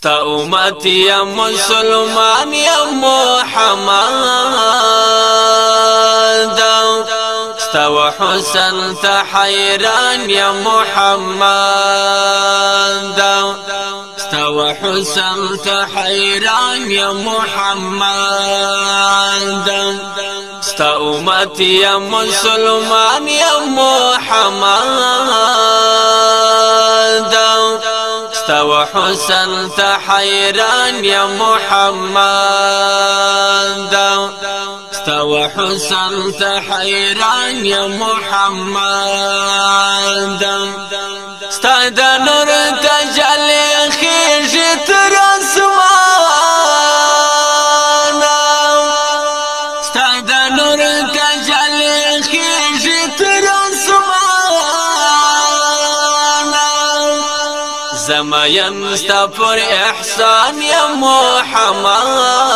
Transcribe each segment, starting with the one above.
ستا امت یا مسلمان یا محمد. ستا وحسن تحيران يا محمد. ستا وحسن تحيران يا محمد. ستا امتي يا مسلمان يا محمد. وحسن تحيران يا محمد. ستا وحسن تحيران يا محمد. ستا د نور تجلي خيږي تر ستا پر إحسان يا محمد.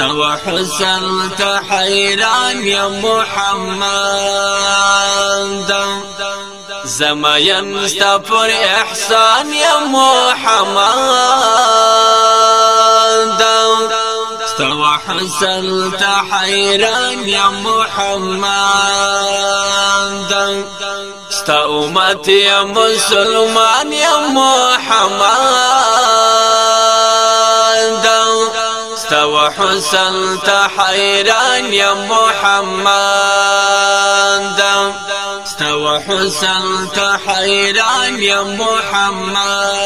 وحسن تحيران يا محمد. زما ينستفر إحسان يا محمد. وحسن تحيران يا محمد. ستا امتي يا مسلمان يا محمد. وحسن تحيران يا محمد. استوى حسن تحيران يا محمد.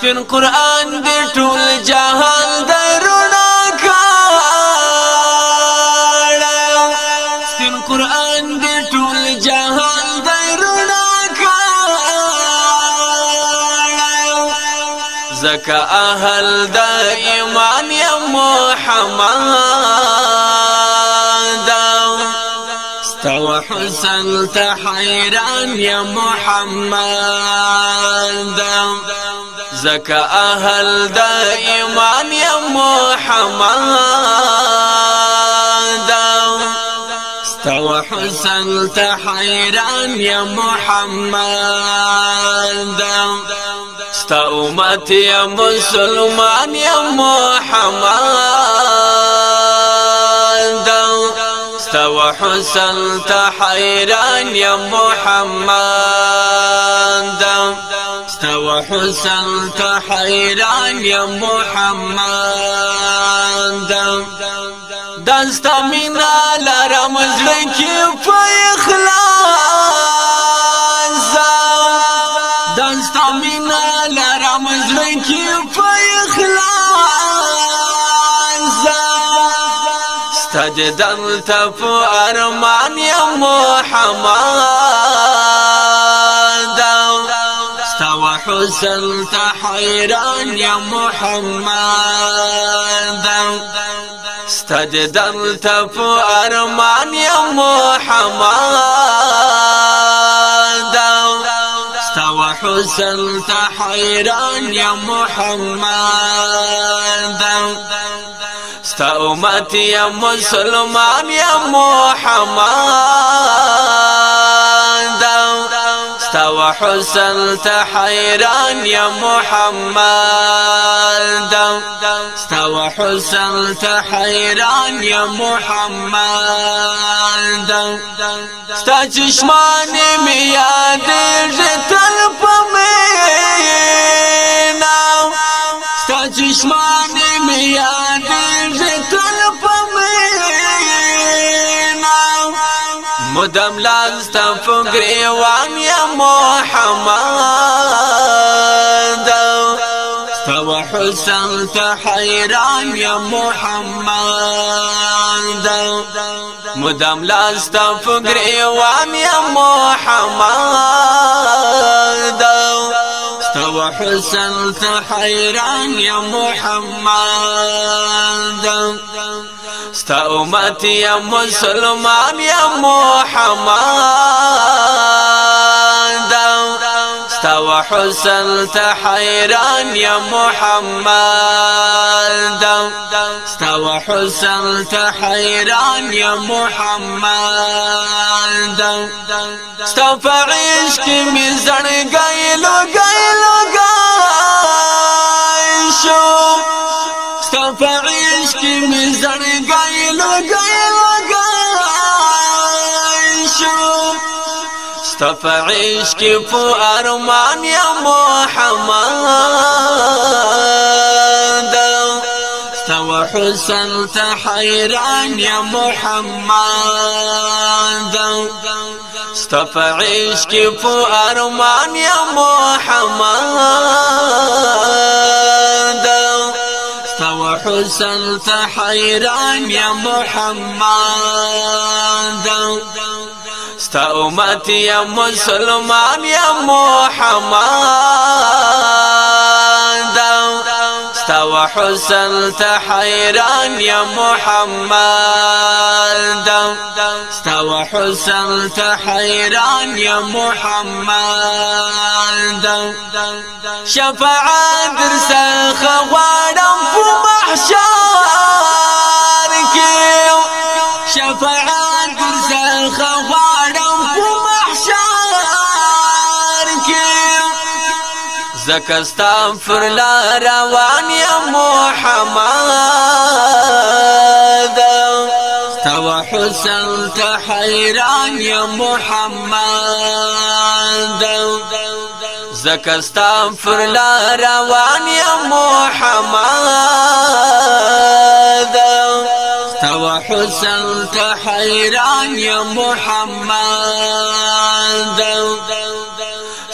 في القرآن دي طول جهل زكا أهل دا إيمان يا محمد. استوى حسن تحيران يا محمد. زكا أهل دا إيمان يا محمد. استوى حسن تحيران يا محمد. ستا امت یا مسلمان یا محمد ستا وحسن تحيران يا محمد ستا وحسن تحيران يا محمد دستا منا لرم زړه کې په اخلاص کې په اخلاص آرمان محمد. ستا وحسن تحيران يا محمد. ستد دلته په آرمان یا محمد. وحسن تحيران يا محمد. ستا يا مسلمان يا محمد. ستا وحسن تحيران يا محمد. وحسن تحيران يا محمد. ستا چشمان می یاد تل پمینا. ستا چشمان می یاد تل پمینا. مدام لازتا فقریوان یا محمد. حسن ته حیران یا محمد مدام لاست فکر ایوام یا محمد استو حسن ته حیران یا محمد ستا امت یا مسلمان یا محمد وحسن تحيران يا محمد. ستا وحسن تحيران يا محمد. ستا فعيش کی می زړګي استفعيش كيف ارمان يا محمد. استوى حسن تحيران يا محمد. استفعيش كيف ارمان يا محمد. استوى حسن تحيران يا محمد. ستا امت یا مسلمان یا محمد. ستا وحسن تحيران يا محمد. ستا وحسن تحيران يا محمد. شفاعة درس خوارم في محشر. زکستان فرلا روان یا محمد. توا حسن تا حیران یا محمد. زکستان فرلا روان یا محمد. توا حسن تا حیران یا محمد.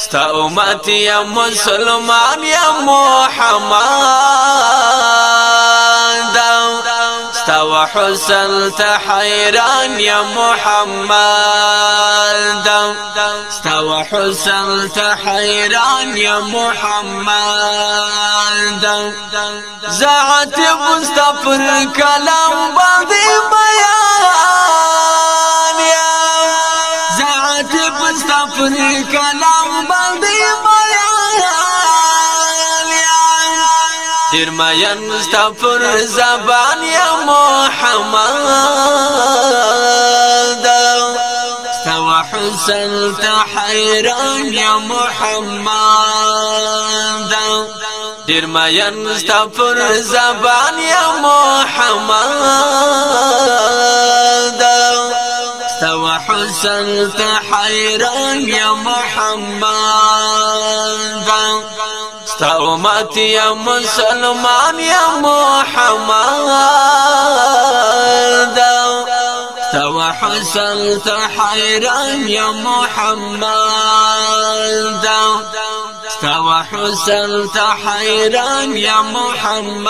ستا امت یا مسلمان یا محمد. ستا وحسن تحيران يا محمد. ستا وحسن تحيران يا محمد. زعت مستفر كلام بعضي بيان يا. زعت مستفر كلام دیر مین مستفر زبان یا محمد استوى حسن تحيران يا محمد دیر مین مستفر زبان یا محمد استوى حسن تحيران يا محمد ستا امت یا مسلمان یا محمد. ستا حسن تحيران يا محمد. ستا حسن تحيران يا محمد.